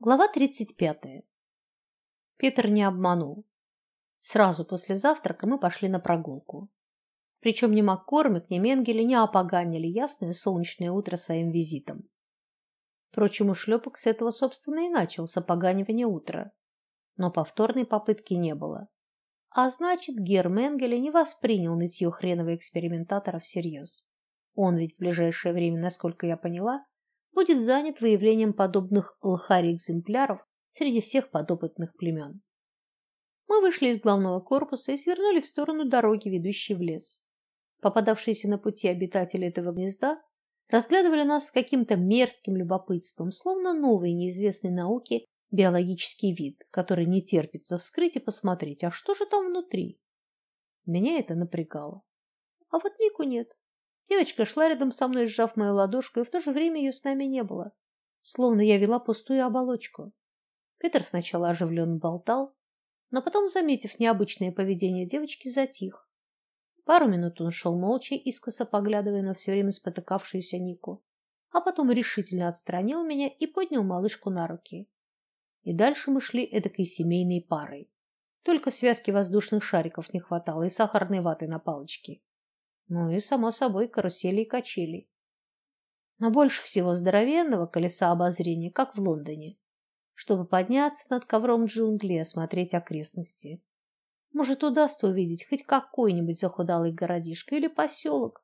Глава 35. Петр не обманул. Сразу после завтрака мы пошли на прогулку. Причем ни Маккормик, ни Менгеле не опоганили ясное солнечное утро своим визитом. Впрочем, у шлепок с этого, собственно, и начался поганивание утра. Но повторной попытки не было. А значит, Гер Менгеле не воспринял нытье хренового экспериментатора всерьез. Он ведь в ближайшее время, насколько я поняла, будет занят выявлением подобных лхари-экземпляров среди всех подопытных племен. Мы вышли из главного корпуса и свернули в сторону дороги, ведущей в лес. Попадавшиеся на пути обитатели этого гнезда разглядывали нас с каким-то мерзким любопытством, словно новый неизвестный науке биологический вид, который не терпится вскрыть и посмотреть, а что же там внутри. Меня это напрягало. А вот Нику нет. Девочка шла рядом со мной, сжав мою ладошку, и в то же время ее с нами не было, словно я вела пустую оболочку. Петр сначала оживленно болтал, но потом, заметив необычное поведение девочки, затих. Пару минут он шел молча, искоса поглядывая на все время спотыкавшуюся Нику, а потом решительно отстранил меня и поднял малышку на руки. И дальше мы шли эдакой семейной парой. Только связки воздушных шариков не хватало и сахарной ваты на палочке. Ну и само собой карусели и качели. Но больше всего здоровенного колеса обозрения, как в Лондоне, чтобы подняться над ковром джунглей и осмотреть окрестности. Может, удастся увидеть хоть какой-нибудь захудалый городишко или поселок,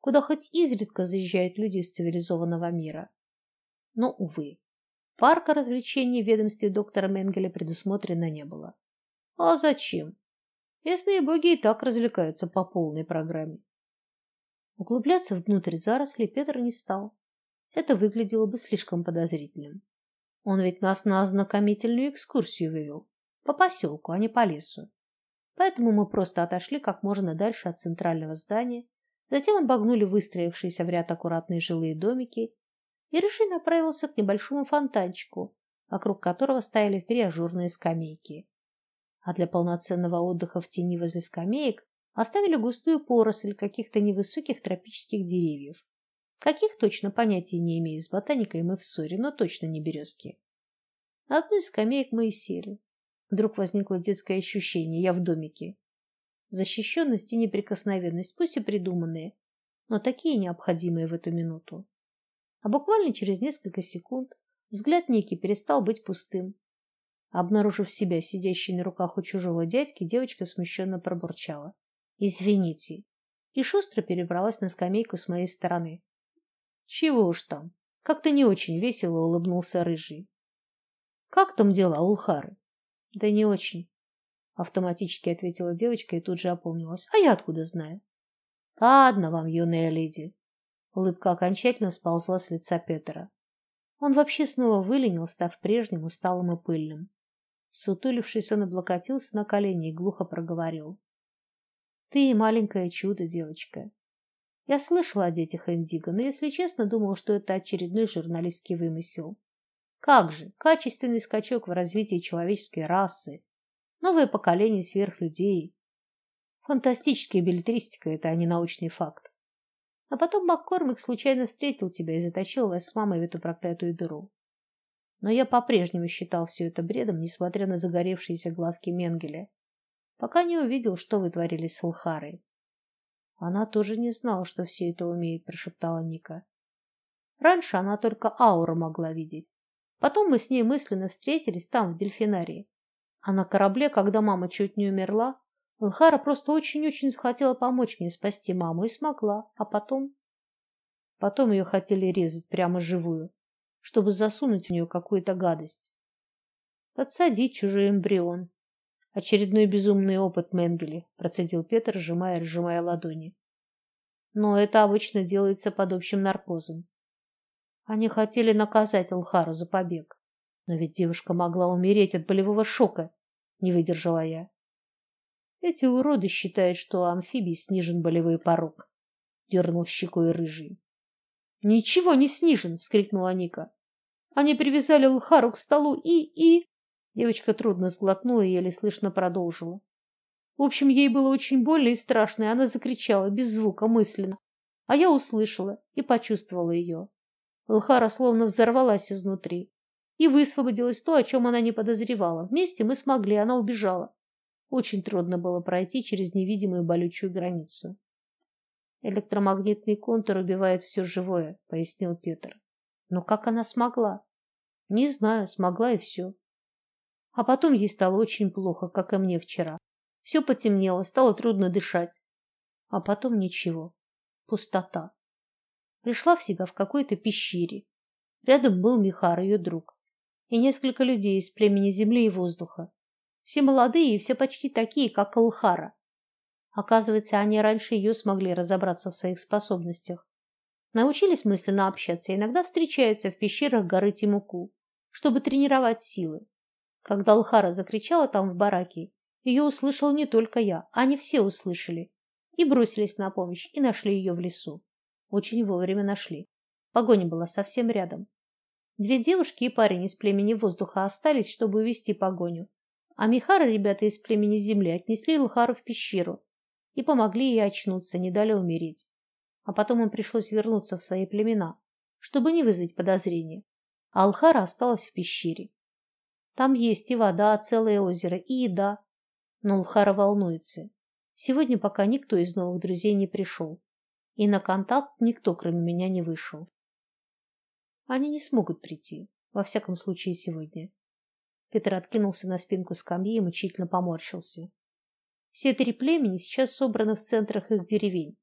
куда хоть изредка заезжают люди из цивилизованного мира. Но увы, парка развлечений в ведомстве доктора Менгеля предусмотрено не было. А зачем? Местные боги и так развлекаются по полной программе. Углубляться внутрь зарослей Петр не стал. Это выглядело бы слишком подозрительным. Он ведь нас на ознакомительную экскурсию вывел. По поселку, а не по лесу. Поэтому мы просто отошли как можно дальше от центрального здания, затем обогнули выстроившиеся в ряд аккуратные жилые домики, и Рыжий направился к небольшому фонтанчику, вокруг которого стояли три ажурные скамейки. А для полноценного отдыха в тени возле скамеек оставили густую поросль каких-то невысоких тропических деревьев. Каких точно понятия не имею, с ботаникой мы в ссоре, но точно не березки. На одну из скамеек мы и сели. Вдруг возникло детское ощущение: я в домике. Защищенность и неприкосновенность, пусть и придуманные, но такие необходимые в эту минуту. А буквально через несколько секунд взгляд Ники перестал быть пустым. Обнаружив себя сидящей на руках у чужого дядьки, девочка смущенно пробурчала: Извините. И шустро перебралась на скамейку с моей стороны. Чего уж там? Как-то не очень весело улыбнулся рыжий. Как там дела у Улхары? Да не очень, автоматически ответила девочка и тут же опомнилась. А я откуда знаю? Ладно вам, юная леди. Улыбка окончательно сползла с лица Петра. Он вообще снова выленил, став прежним усталым и пыльным. Сутулившись, он облокотился на колени и глухо проговорил: ты маленькое чудо, девочка. Я слышала о детях Индиго, но, если честно, думала, что это очередной журналистский вымысел. Как же, качественный скачок в развитии человеческой расы, новое поколение сверхлюдей. Фантастическая билетристика это, а не научный факт. А потом Маккормик случайно встретил тебя и затащил вас с мамой в эту проклятую дыру. Но я по-прежнему считал все это бредом, несмотря на загоревшиеся глазки Менгеля пока не увидел, что вы творили с Илхарой. Она тоже не знала, что все это умеет, прошептала Ника. Раньше она только ауру могла видеть. Потом мы с ней мысленно встретились там в дельфинарии. А на корабле, когда мама чуть не умерла, Илхара просто очень-очень захотела помочь мне спасти маму и смогла. А потом потом ее хотели резать прямо живую, чтобы засунуть в нее какую-то гадость. Подсадить чужой эмбрион, Очередной безумный опыт Менгеле, процедил Петр, сжимая и сжимая ладони. Но это обычно делается под общим наркозом. Они хотели наказать Алхару за побег, но ведь девушка могла умереть от болевого шока, не выдержала я. Эти уроды считают, что у амфибий снижен болевой порог, дернул щекой рыжий. Ничего не снижен, вскрикнула Ника. Они привязали Лхару к столу и и Девочка трудно сглотнула и еле слышно продолжила. В общем, ей было очень больно и страшно, и она закричала без звука мысленно. А я услышала и почувствовала ее. Лхара словно взорвалась изнутри. И высвободилось то, о чем она не подозревала. Вместе мы смогли, она убежала. Очень трудно было пройти через невидимую болючую границу. Электромагнитный контур убивает все живое, пояснил Петр. Но как она смогла? Не знаю, смогла и все. А потом ей стало очень плохо, как и мне вчера. Все потемнело, стало трудно дышать. А потом ничего. Пустота. Пришла в себя в какой-то пещере. Рядом был Михар, ее друг, и несколько людей из племени земли и воздуха. Все молодые и все почти такие, как Алхара. Оказывается, они раньше ее смогли разобраться в своих способностях. Научились мысленно общаться, иногда встречаются в пещерах горы Тимуку, чтобы тренировать силы. Когда Алхара закричала там в бараке, ее услышал не только я, они все услышали и бросились на помощь и нашли ее в лесу. Очень вовремя нашли. Погоня была совсем рядом. Две девушки и парень из племени воздуха остались, чтобы увести погоню, а Михара ребята из племени земли отнесли Алхару в пещеру и помогли ей очнуться, не дали умереть. А потом им пришлось вернуться в свои племена, чтобы не вызвать подозрения. А Алхара осталась в пещере. Там есть и вода, целое озеро, и еда. Но Алхара волнуется. Сегодня пока никто из новых друзей не пришел, и на контакт никто, кроме меня, не вышел. Они не смогут прийти, во всяком случае сегодня. Петр откинулся на спинку скамьи и мучительно поморщился. Все три племени сейчас собраны в центрах их деревень.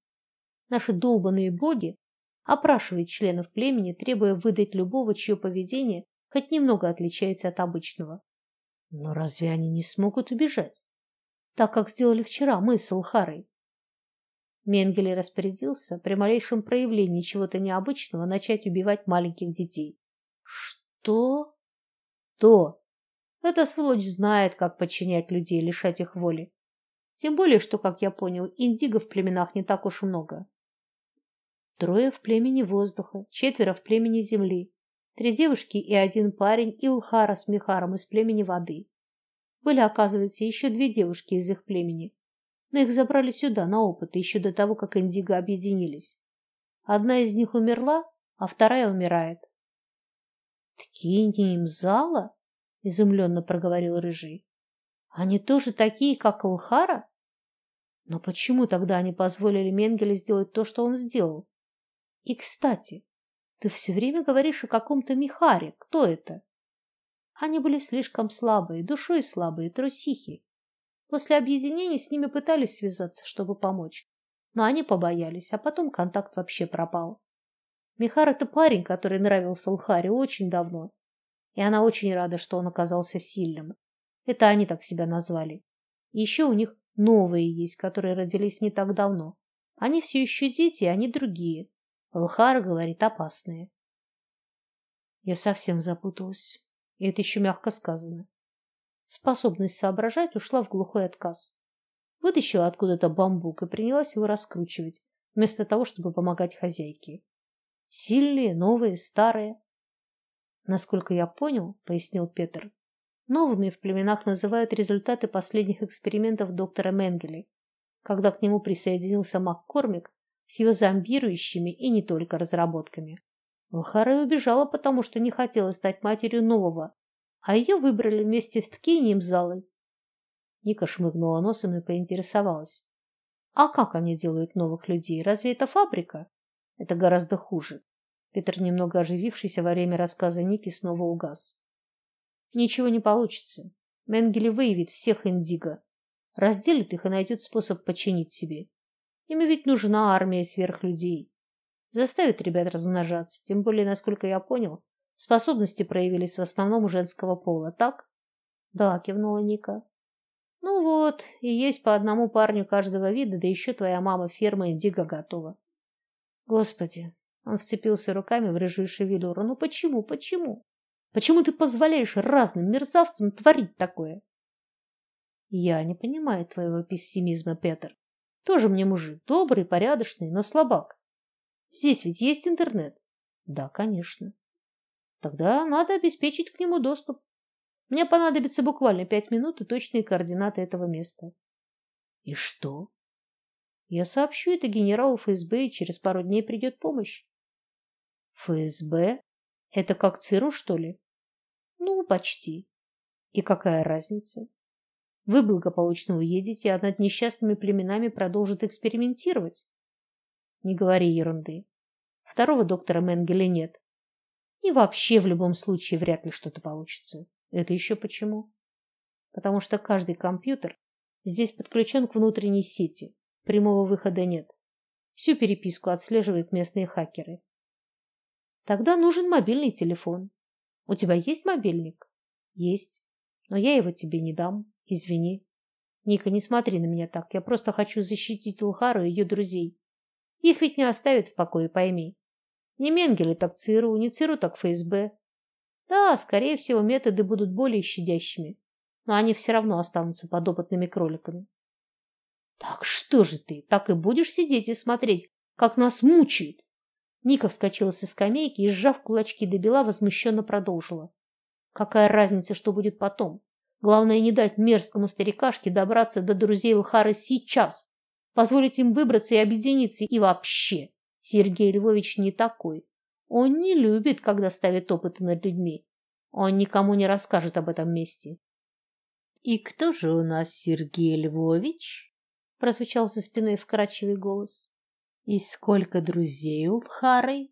Наши долбаные боги опрашивают членов племени, требуя выдать любого, чье поведение хоть немного отличается от обычного. Но разве они не смогут убежать? Так как сделали вчера мы с Алхарой. Менгеле распорядился при малейшем проявлении чего-то необычного начать убивать маленьких детей. Что? То. Эта сволочь знает, как подчинять людей, лишать их воли. Тем более, что, как я понял, индиго в племенах не так уж много. Трое в племени воздуха, четверо в племени земли, три девушки и один парень Илхара с Михаром из племени воды. Были, оказывается, еще две девушки из их племени, но их забрали сюда на опыты еще до того, как индиго объединились. Одна из них умерла, а вторая умирает. Ткинь им зала? изумленно проговорил рыжий. Они тоже такие, как Алхара? Но почему тогда они позволили Менгеле сделать то, что он сделал? И, кстати, ты все время говоришь о каком-то Михаре. Кто это? Они были слишком слабые, душой слабые, трусихи. После объединения с ними пытались связаться, чтобы помочь, но они побоялись, а потом контакт вообще пропал. Михар это парень, который нравился Алхаре очень давно, и она очень рада, что он оказался сильным. Это они так себя назвали. Еще у них новые есть, которые родились не так давно. Они все еще дети, а они другие. Лхара говорит опасные. Я совсем запуталась. И это еще мягко сказано. Способность соображать ушла в глухой отказ. Вытащила откуда-то бамбук и принялась его раскручивать, вместо того, чтобы помогать хозяйке. Сильные, новые, старые. Насколько я понял, пояснил Петр, Новыми в племенах называют результаты последних экспериментов доктора Менгеле, когда к нему присоединился Маккормик с его зомбирующими и не только разработками. Лхара убежала, потому что не хотела стать матерью нового, а ее выбрали вместе с Ткинием залой. Ника шмыгнула носом и поинтересовалась: "А как они делают новых людей? Разве это фабрика?" "Это гораздо хуже". Петр, немного оживившийся во время рассказа Ники, снова угас. Ничего не получится. Менгеле выявит всех индиго, разделит их и найдет способ подчинить себе. Им ведь нужна армия сверхлюдей. Заставит ребят размножаться, тем более, насколько я понял, способности проявились в основном у женского пола, так? Да, кивнула Ника. Ну вот, и есть по одному парню каждого вида, да еще твоя мама ферма индиго готова. Господи, он вцепился руками в рыжую шевелюру. Ну почему? Почему? Почему ты позволяешь разным мерзавцам творить такое? Я не понимаю твоего пессимизма, Петр. Тоже мне мужик, добрый, порядочный, но слабак. Здесь ведь есть интернет. Да, конечно. Тогда надо обеспечить к нему доступ. Мне понадобится буквально пять минут и точные координаты этого места. И что? Я сообщу это генералу ФСБ, и через пару дней придет помощь. ФСБ? Это как ЦРУ, что ли? Ну, почти. И какая разница? Вы благополучно уедете, а над несчастными племенами продолжат экспериментировать. Не говори ерунды. Второго доктора Менгеля нет. И вообще в любом случае вряд ли что-то получится. Это еще почему? Потому что каждый компьютер здесь подключен к внутренней сети. Прямого выхода нет. Всю переписку отслеживают местные хакеры. Тогда нужен мобильный телефон. У тебя есть мобильник? Есть. Но я его тебе не дам. Извини. Ника, не смотри на меня так. Я просто хочу защитить Илхару и ее друзей. Их ведь не оставят в покое, пойми. Не Менгеле, так ЦРУ, не ЦРУ, так ФСБ. Да, скорее всего, методы будут более щадящими, но они все равно останутся подопытными кроликами. Так что же ты, так и будешь сидеть и смотреть, как нас мучают? Ника вскочила со скамейки и, сжав кулачки до бела, возмущенно продолжила. Какая разница, что будет потом? Главное не дать мерзкому старикашке добраться до друзей Лхары сейчас, позволить им выбраться и объединиться. И вообще, Сергей Львович не такой. Он не любит, когда ставит опыты над людьми. Он никому не расскажет об этом месте. И кто же у нас Сергей Львович? прозвучал за спиной вкрадчивый голос. И сколько друзей у Лхары?